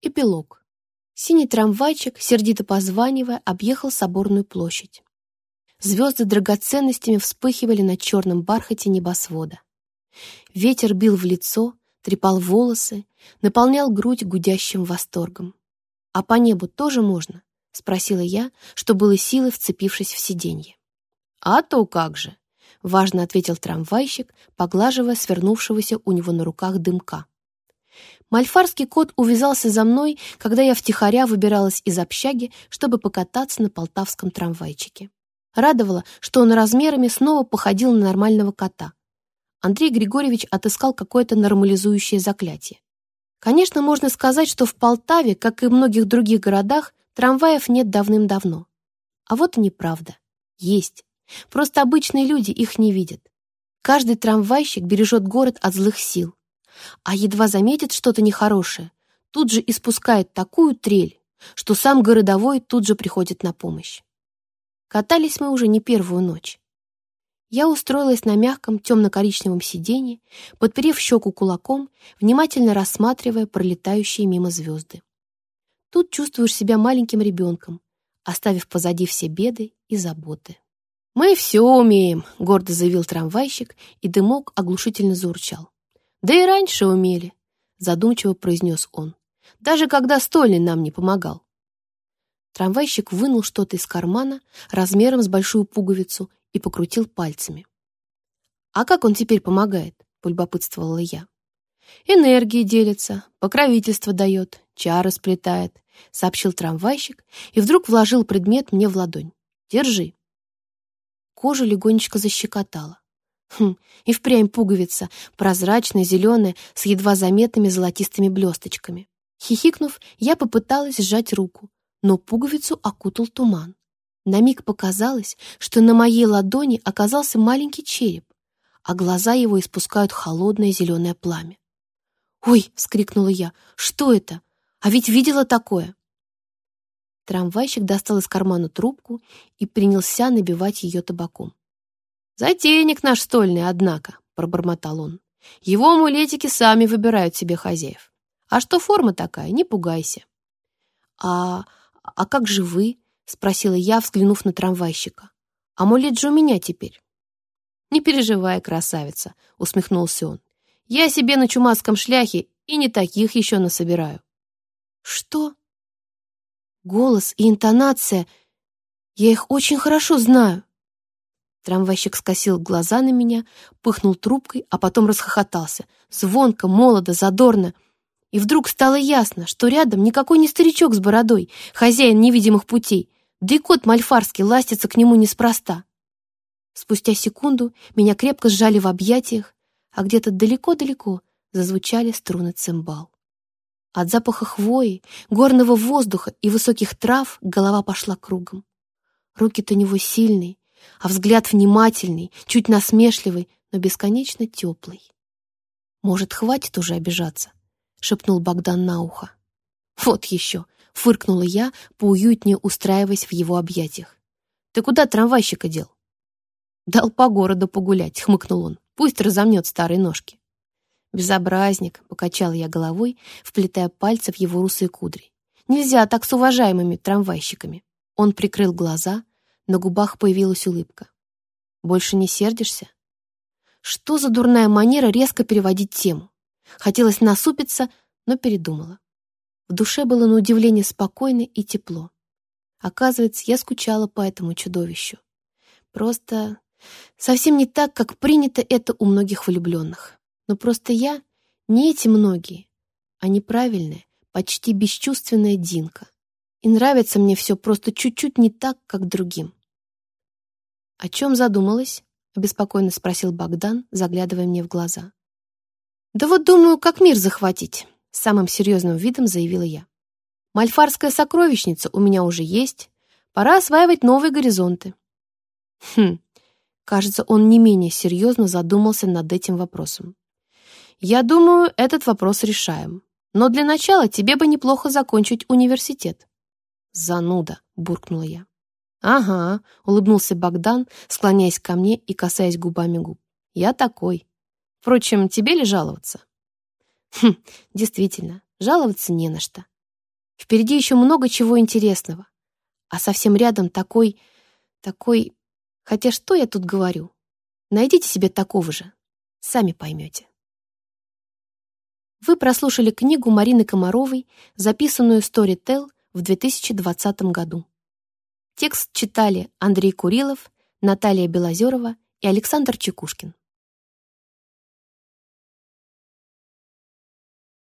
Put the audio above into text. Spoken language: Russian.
Эпилог. Синий трамвайчик, сердито позванивая, объехал соборную площадь. Звезды драгоценностями вспыхивали на черном бархате небосвода. Ветер бил в лицо, трепал волосы, наполнял грудь гудящим восторгом. «А по небу тоже можно?» — спросила я, что было силы, вцепившись в сиденье. «А то как же!» — важно ответил трамвайщик, поглаживая свернувшегося у него на руках дымка. Мальфарский кот увязался за мной, когда я втихаря выбиралась из общаги, чтобы покататься на полтавском трамвайчике. Радовало, что он размерами снова походил на нормального кота. Андрей Григорьевич отыскал какое-то нормализующее заклятие. Конечно, можно сказать, что в Полтаве, как и в многих других городах, трамваев нет давным-давно. А вот и неправда. Есть. Просто обычные люди их не видят. Каждый трамвайщик бережет город от злых сил а едва заметит что-то нехорошее, тут же испускает такую трель, что сам городовой тут же приходит на помощь. Катались мы уже не первую ночь. Я устроилась на мягком темно-коричневом сиденье, подперев щеку кулаком, внимательно рассматривая пролетающие мимо звезды. Тут чувствуешь себя маленьким ребенком, оставив позади все беды и заботы. «Мы все умеем», — гордо заявил трамвайщик, и дымок оглушительно заурчал. Да и раньше умели, задумчиво произнес он. Даже когда Столин нам не помогал. Трамвайщик вынул что-то из кармана размером с большую пуговицу и покрутил пальцами. «А как он теперь помогает?» — полюбопытствовала я. «Энергии делится, покровительство дает, чары сплетает», — сообщил трамвайщик и вдруг вложил предмет мне в ладонь. «Держи». Кожа легонечко защекотала. Хм, и впрямь пуговица, прозрачная, зеленая, с едва заметными золотистыми блесточками. Хихикнув, я попыталась сжать руку, но пуговицу окутал туман. На миг показалось, что на моей ладони оказался маленький череп, а глаза его испускают холодное зеленое пламя. «Ой!» — вскрикнула я. «Что это? А ведь видела такое!» Трамвайщик достал из кармана трубку и принялся набивать ее табаком. «Затейник наш стольный, однако», — пробормотал он. «Его амулетики сами выбирают себе хозяев. А что форма такая, не пугайся». «А, а как же вы?» — спросила я, взглянув на трамвайщика. «Амулет же у меня теперь». «Не переживай, красавица», — усмехнулся он. «Я себе на чумацком шляхе и не таких еще насобираю». «Что?» Голос и интонация. Я их очень хорошо знаю. Трамвайщик скосил глаза на меня, пыхнул трубкой, а потом расхохотался. Звонко, молодо, задорно. И вдруг стало ясно, что рядом никакой не старичок с бородой, хозяин невидимых путей, да и кот мальфарский ластится к нему неспроста. Спустя секунду меня крепко сжали в объятиях, а где-то далеко-далеко зазвучали струны цимбал. От запаха хвои, горного воздуха и высоких трав голова пошла кругом. Руки-то него сильные, а взгляд внимательный, чуть насмешливый, но бесконечно теплый. «Может, хватит уже обижаться?» — шепнул Богдан на ухо. «Вот еще!» — фыркнула я, поуютнее устраиваясь в его объятиях. «Ты куда трамвайщика дел?» «Дал по городу погулять», — хмыкнул он. «Пусть разомнет старые ножки». «Безобразник», — покачал я головой, вплетая пальцы в его русые кудри. «Нельзя так с уважаемыми трамвайщиками». Он прикрыл глаза, на губах появилась улыбка. «Больше не сердишься?» Что за дурная манера резко переводить тему? Хотелось насупиться, но передумала. В душе было на удивление спокойно и тепло. Оказывается, я скучала по этому чудовищу. Просто совсем не так, как принято это у многих влюбленных. Но просто я не эти многие, а неправильная, почти бесчувственная Динка. И нравится мне все просто чуть-чуть не так, как другим. «О чем задумалась?» — обеспокоенно спросил Богдан, заглядывая мне в глаза. «Да вот думаю, как мир захватить», — самым серьезным видом заявила я. «Мальфарская сокровищница у меня уже есть. Пора осваивать новые горизонты». Хм, кажется, он не менее серьезно задумался над этим вопросом. «Я думаю, этот вопрос решаем. Но для начала тебе бы неплохо закончить университет». «Зануда», — буркнула я. «Ага», — улыбнулся Богдан, склоняясь ко мне и касаясь губами губ. «Я такой. Впрочем, тебе ли жаловаться?» «Хм, действительно, жаловаться не на что. Впереди еще много чего интересного. А совсем рядом такой... такой... Хотя что я тут говорю? Найдите себе такого же. Сами поймете. Вы прослушали книгу Марины Комаровой, записанную Storytel в 2020 году. Текст читали Андрей Курилов, Наталья Белозерова и Александр Чекушкин.